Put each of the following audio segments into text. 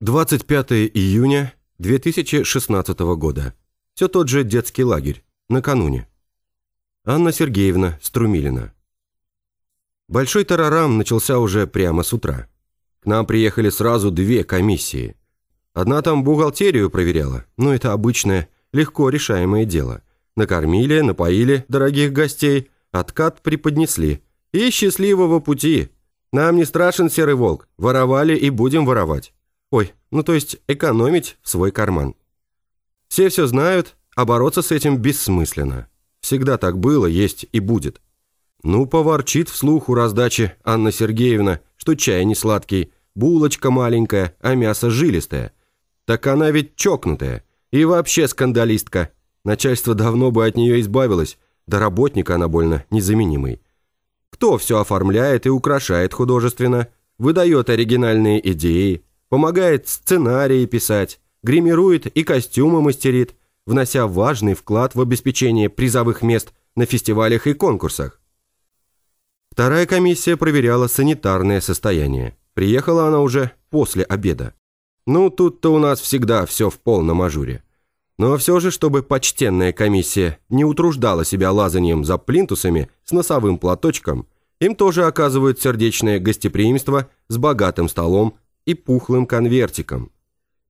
25 июня 2016 года. Все тот же детский лагерь. Накануне. Анна Сергеевна Струмилина. Большой тарарам начался уже прямо с утра. К нам приехали сразу две комиссии. Одна там бухгалтерию проверяла, но это обычное, легко решаемое дело. Накормили, напоили дорогих гостей, откат преподнесли. И счастливого пути. Нам не страшен серый волк, воровали и будем воровать. Ой, ну то есть экономить в свой карман. Все все знают, а бороться с этим бессмысленно. Всегда так было, есть и будет. Ну, поворчит вслух у раздачи Анна Сергеевна, что чай не сладкий, булочка маленькая, а мясо жилистое. Так она ведь чокнутая. И вообще скандалистка. Начальство давно бы от нее избавилось, да работник она больно незаменимый. Кто все оформляет и украшает художественно, выдает оригинальные идеи, помогает сценарии писать, гримирует и костюмы мастерит, внося важный вклад в обеспечение призовых мест на фестивалях и конкурсах. Вторая комиссия проверяла санитарное состояние. Приехала она уже после обеда. Ну, тут-то у нас всегда все в полном ажуре. Но все же, чтобы почтенная комиссия не утруждала себя лазанием за плинтусами с носовым платочком, им тоже оказывают сердечное гостеприимство с богатым столом и пухлым конвертиком.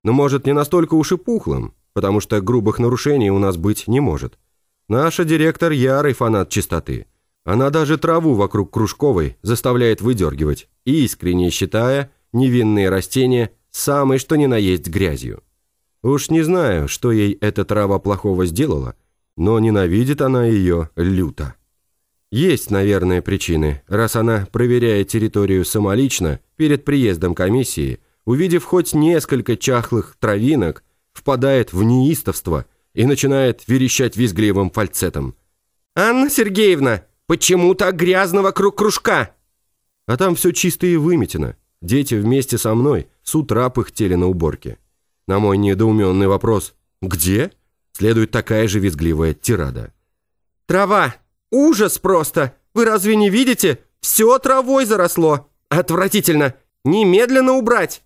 Но может не настолько уж и пухлым, потому что грубых нарушений у нас быть не может. Наша директор ярый фанат чистоты. Она даже траву вокруг Кружковой заставляет выдергивать, искренне считая невинные растения самой что ни на есть грязью. Уж не знаю, что ей эта трава плохого сделала, но ненавидит она ее люто. Есть, наверное, причины, раз она, проверяя территорию самолично, перед приездом комиссии, увидев хоть несколько чахлых травинок, впадает в неистовство и начинает верещать визгливым фальцетом. «Анна Сергеевна, почему так грязно вокруг кружка?» А там все чисто и выметено. Дети вместе со мной с утра пыхтели на уборке. На мой недоуменный вопрос «Где?» следует такая же визгливая тирада. «Трава! Ужас просто! Вы разве не видите? Все травой заросло! Отвратительно! Немедленно убрать!»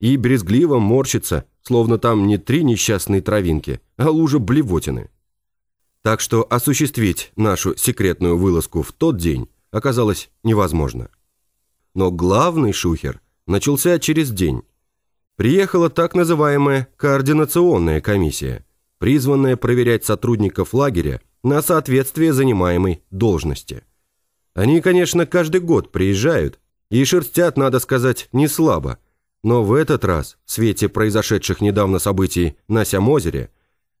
И брезгливо морщится, словно там не три несчастные травинки, а лужа блевотины. Так что осуществить нашу секретную вылазку в тот день оказалось невозможно. Но главный шухер начался через день, приехала так называемая координационная комиссия, призванная проверять сотрудников лагеря на соответствие занимаемой должности. Они, конечно, каждый год приезжают и шерстят, надо сказать, не слабо, но в этот раз, в свете произошедших недавно событий на Сямозере,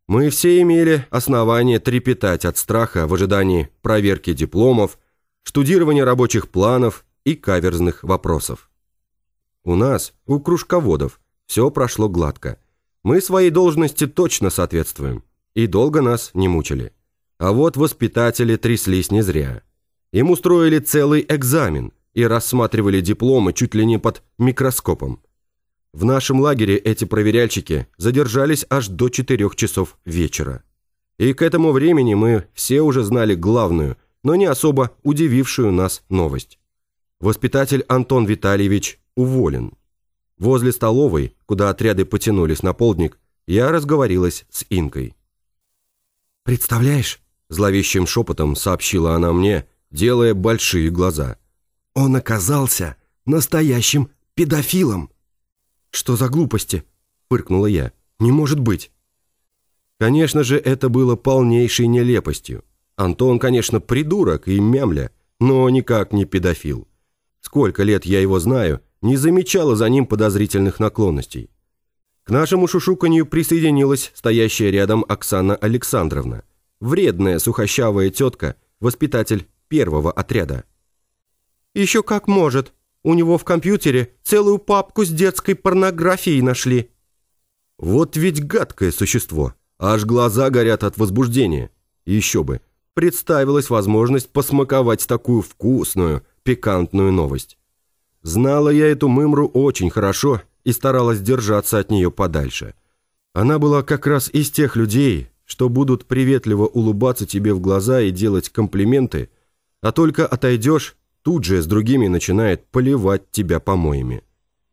мы все имели основание трепетать от страха в ожидании проверки дипломов, штудирования рабочих планов и каверзных вопросов. У нас, у кружководов, все прошло гладко. Мы своей должности точно соответствуем. И долго нас не мучили. А вот воспитатели тряслись не зря. Им устроили целый экзамен и рассматривали дипломы чуть ли не под микроскопом. В нашем лагере эти проверяльщики задержались аж до 4 часов вечера. И к этому времени мы все уже знали главную, но не особо удивившую нас новость. Воспитатель Антон Витальевич уволен. Возле столовой, куда отряды потянулись на полдник, я разговорилась с Инкой. «Представляешь?» – зловещим шепотом сообщила она мне, делая большие глаза. «Он оказался настоящим педофилом!» «Что за глупости?» – фыркнула я. «Не может быть!» Конечно же, это было полнейшей нелепостью. Антон, конечно, придурок и мямля, но никак не педофил. Сколько лет я его знаю – не замечала за ним подозрительных наклонностей. К нашему шушуканью присоединилась стоящая рядом Оксана Александровна, вредная сухощавая тетка, воспитатель первого отряда. «Еще как может. У него в компьютере целую папку с детской порнографией нашли». Вот ведь гадкое существо. Аж глаза горят от возбуждения. Еще бы. Представилась возможность посмаковать такую вкусную, пикантную новость. Знала я эту мымру очень хорошо и старалась держаться от нее подальше. Она была как раз из тех людей, что будут приветливо улыбаться тебе в глаза и делать комплименты, а только отойдешь, тут же с другими начинает поливать тебя помоями.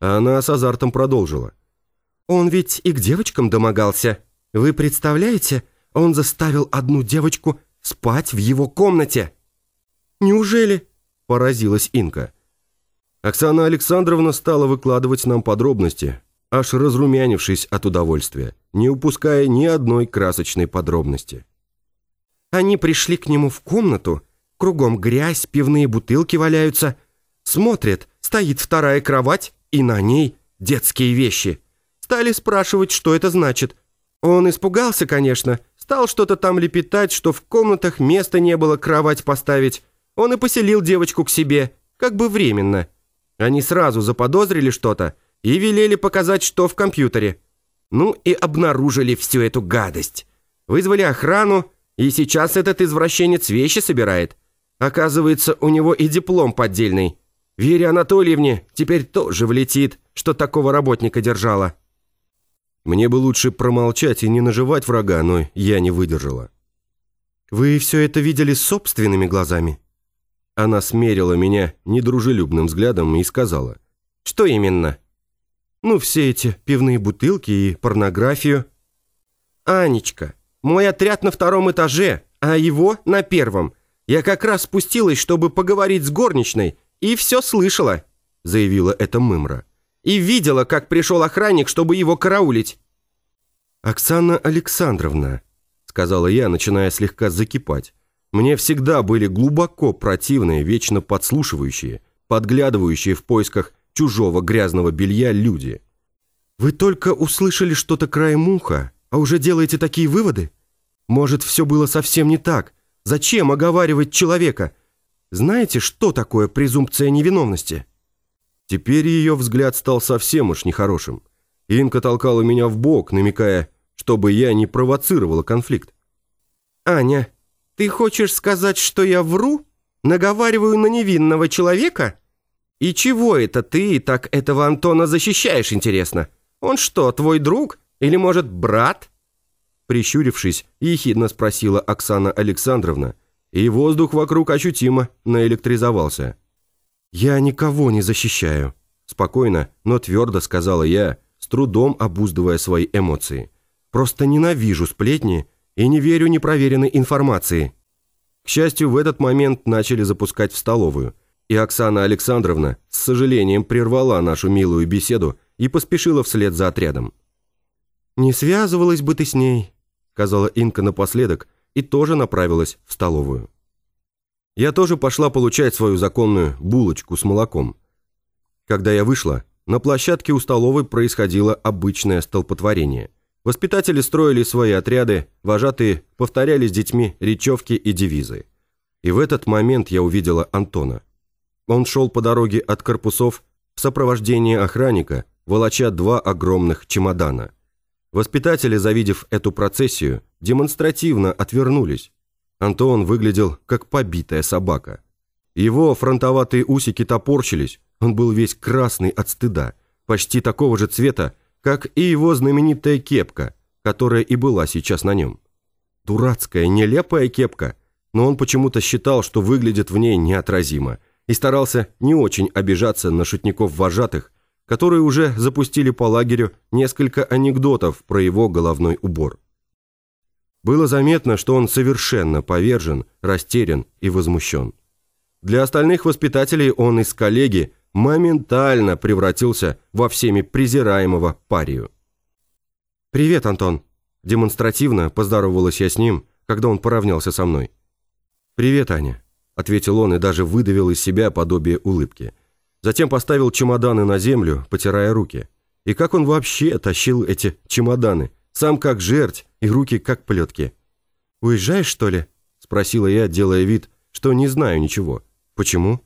А она с азартом продолжила. Он ведь и к девочкам домогался. Вы представляете, он заставил одну девочку спать в его комнате. Неужели? Поразилась Инка. Оксана Александровна стала выкладывать нам подробности, аж разрумянившись от удовольствия, не упуская ни одной красочной подробности. Они пришли к нему в комнату, кругом грязь, пивные бутылки валяются. Смотрят, стоит вторая кровать, и на ней детские вещи. Стали спрашивать, что это значит. Он испугался, конечно, стал что-то там лепетать, что в комнатах места не было кровать поставить. Он и поселил девочку к себе, как бы временно. Они сразу заподозрили что-то и велели показать, что в компьютере. Ну и обнаружили всю эту гадость. Вызвали охрану, и сейчас этот извращенец вещи собирает. Оказывается, у него и диплом поддельный. Вере Анатольевне теперь тоже влетит, что такого работника держала. Мне бы лучше промолчать и не наживать врага, но я не выдержала. «Вы все это видели собственными глазами?» Она смерила меня недружелюбным взглядом и сказала. «Что именно?» «Ну, все эти пивные бутылки и порнографию». «Анечка, мой отряд на втором этаже, а его на первом. Я как раз спустилась, чтобы поговорить с горничной, и все слышала», — заявила эта мымра. «И видела, как пришел охранник, чтобы его караулить». «Оксана Александровна», — сказала я, начиная слегка закипать. Мне всегда были глубоко противные, вечно подслушивающие, подглядывающие в поисках чужого грязного белья люди. «Вы только услышали что-то краем уха, а уже делаете такие выводы? Может, все было совсем не так? Зачем оговаривать человека? Знаете, что такое презумпция невиновности?» Теперь ее взгляд стал совсем уж нехорошим. Инка толкала меня в бок, намекая, чтобы я не провоцировала конфликт. «Аня, ты хочешь сказать, что я вру? Наговариваю на невинного человека? И чего это ты так этого Антона защищаешь, интересно? Он что, твой друг? Или, может, брат?» Прищурившись, ехидно спросила Оксана Александровна, и воздух вокруг ощутимо наэлектризовался. «Я никого не защищаю», – спокойно, но твердо сказала я, с трудом обуздывая свои эмоции. «Просто ненавижу сплетни и не верю непроверенной информации». К счастью, в этот момент начали запускать в столовую, и Оксана Александровна с сожалением прервала нашу милую беседу и поспешила вслед за отрядом. «Не связывалась бы ты с ней», — сказала Инка напоследок и тоже направилась в столовую. Я тоже пошла получать свою законную булочку с молоком. Когда я вышла, на площадке у столовой происходило обычное столпотворение. Воспитатели строили свои отряды, вожатые повторяли с детьми речевки и девизы. И в этот момент я увидела Антона. Он шел по дороге от корпусов в сопровождении охранника, волоча два огромных чемодана. Воспитатели, завидев эту процессию, демонстративно отвернулись. Антон выглядел как побитая собака. Его фронтоватые усики топорщились, он был весь красный от стыда, почти такого же цвета, как и его знаменитая кепка, которая и была сейчас на нем. Дурацкая, нелепая кепка, но он почему-то считал, что выглядит в ней неотразимо, и старался не очень обижаться на шутников-вожатых, которые уже запустили по лагерю несколько анекдотов про его головной убор. Было заметно, что он совершенно повержен, растерян и возмущен. Для остальных воспитателей он из коллеги моментально превратился во всеми презираемого парию. «Привет, Антон!» Демонстративно поздоровалась я с ним, когда он поравнялся со мной. «Привет, Аня», — ответил он и даже выдавил из себя подобие улыбки — Затем поставил чемоданы на землю, потирая руки. И как он вообще тащил эти чемоданы? Сам как жерть и руки как плетки. «Уезжаешь, что ли?» – спросила я, делая вид, что не знаю ничего. «Почему?»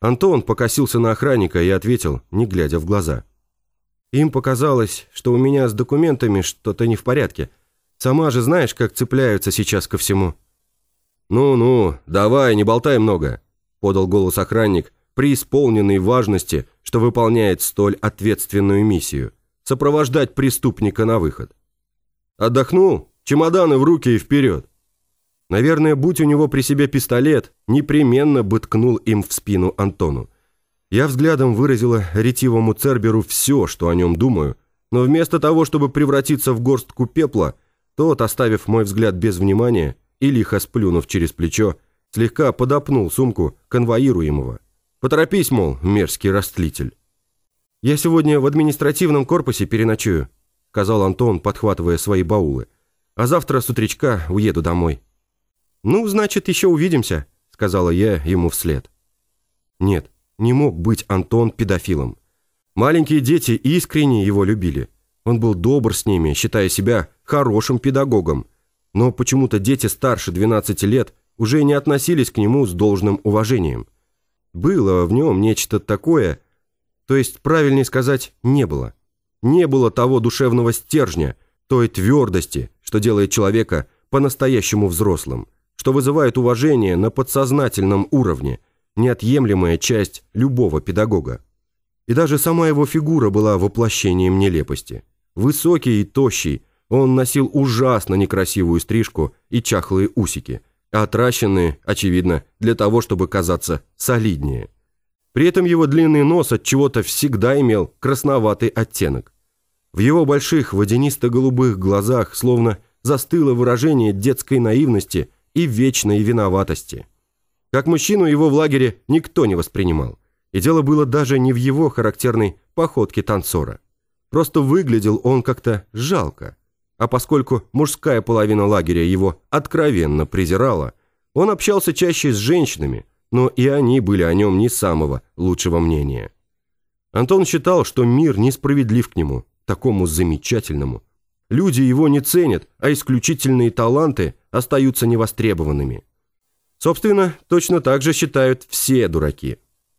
Антон покосился на охранника и ответил, не глядя в глаза. «Им показалось, что у меня с документами что-то не в порядке. Сама же знаешь, как цепляются сейчас ко всему». «Ну-ну, давай, не болтай много», – подал голос охранник, преисполненный важности, что выполняет столь ответственную миссию – сопровождать преступника на выход. Отдохнул, чемоданы в руки и вперед. Наверное, будь у него при себе пистолет, непременно бы ткнул им в спину Антону. Я взглядом выразила ретивому Церберу все, что о нем думаю, Но вместо того, чтобы превратиться в горстку пепла, тот, оставив мой взгляд без внимания и лихо сплюнув через плечо, слегка подопнул сумку конвоируемого. «Поторопись, мол, мерзкий растлитель». «Я сегодня в административном корпусе переночую», сказал Антон, подхватывая свои баулы. «А завтра с утречка уеду домой». «Ну, значит, еще увидимся», сказала я ему вслед. Нет, не мог быть Антон педофилом. Маленькие дети искренне его любили. Он был добр с ними, считая себя хорошим педагогом. Но почему-то дети старше 12 лет уже не относились к нему с должным уважением. Было в нем нечто такое, то есть, правильнее сказать, не было. Не было того душевного стержня, той твердости, что делает человека по-настоящему взрослым, что вызывает уважение на подсознательном уровне, неотъемлемая часть любого педагога. И даже сама его фигура была воплощением нелепости. Высокий и тощий, он носил ужасно некрасивую стрижку и чахлые усики, отращенные, очевидно, для того, чтобы казаться солиднее. При этом его длинный нос от чего-то всегда имел красноватый оттенок. В его больших водянисто-голубых глазах словно застыло выражение детской наивности и вечной виноватости. Как мужчину его в лагере никто не воспринимал. И дело было даже не в его характерной походке танцора. Просто выглядел он как-то жалко. А поскольку мужская половина лагеря его откровенно презирала, он общался чаще с женщинами, но и они были о нем не самого лучшего мнения. Антон считал, что мир несправедлив к нему, такому замечательному. Люди его не ценят, а исключительные таланты остаются невостребованными. Собственно, точно так же считают все дураки.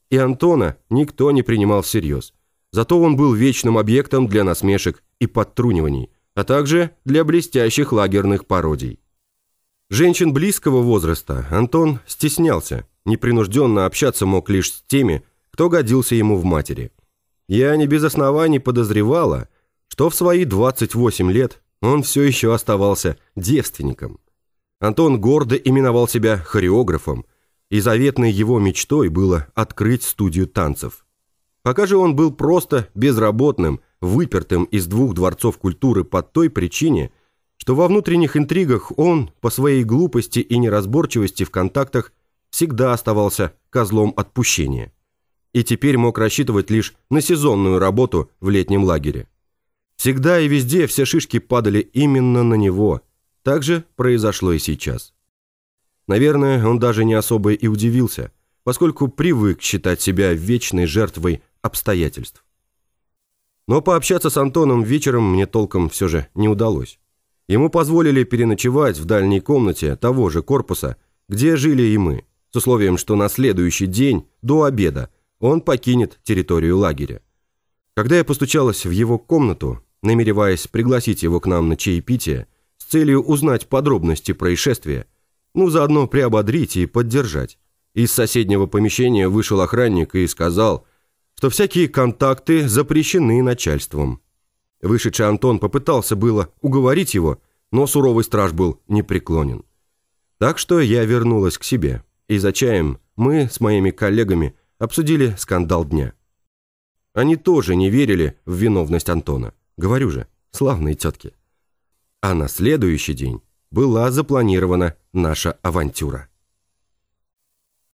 И Антона никто не принимал всерьез. Зато он был вечным объектом для насмешек и подтруниваний, а также для блестящих лагерных пародий. Женщин близкого возраста Антон стеснялся, непринужденно общаться мог лишь с теми, кто годился ему в матери. Я не без оснований подозревала, что в свои 28 лет он все еще оставался девственником. Антон гордо именовал себя хореографом, и заветной его мечтой было открыть студию танцев. Пока же он был просто безработным, выпертым из двух дворцов культуры по той причине, что во внутренних интригах он, по своей глупости и неразборчивости в контактах, всегда оставался козлом отпущения. И теперь мог рассчитывать лишь на сезонную работу в летнем лагере. Всегда и везде все шишки падали именно на него – так же произошло и сейчас. Наверное, он даже не особо и удивился, поскольку привык считать себя вечной жертвой обстоятельств. Но пообщаться с Антоном вечером мне толком все же не удалось. Ему позволили переночевать в дальней комнате того же корпуса, где жили и мы, с условием, что на следующий день, до обеда, он покинет территорию лагеря. Когда я постучалась в его комнату, намереваясь пригласить его к нам на чаепитие, с целью узнать подробности происшествия, ну, заодно приободрить и поддержать. Из соседнего помещения вышел охранник и сказал, что всякие контакты запрещены начальством. Вышедший Антон попытался было уговорить его, но суровый страж был непреклонен. Так что я вернулась к себе, и за чаем мы с моими коллегами обсудили скандал дня. Они тоже не верили в виновность Антона. Говорю же, славные тетки а на следующий день была запланирована наша авантюра.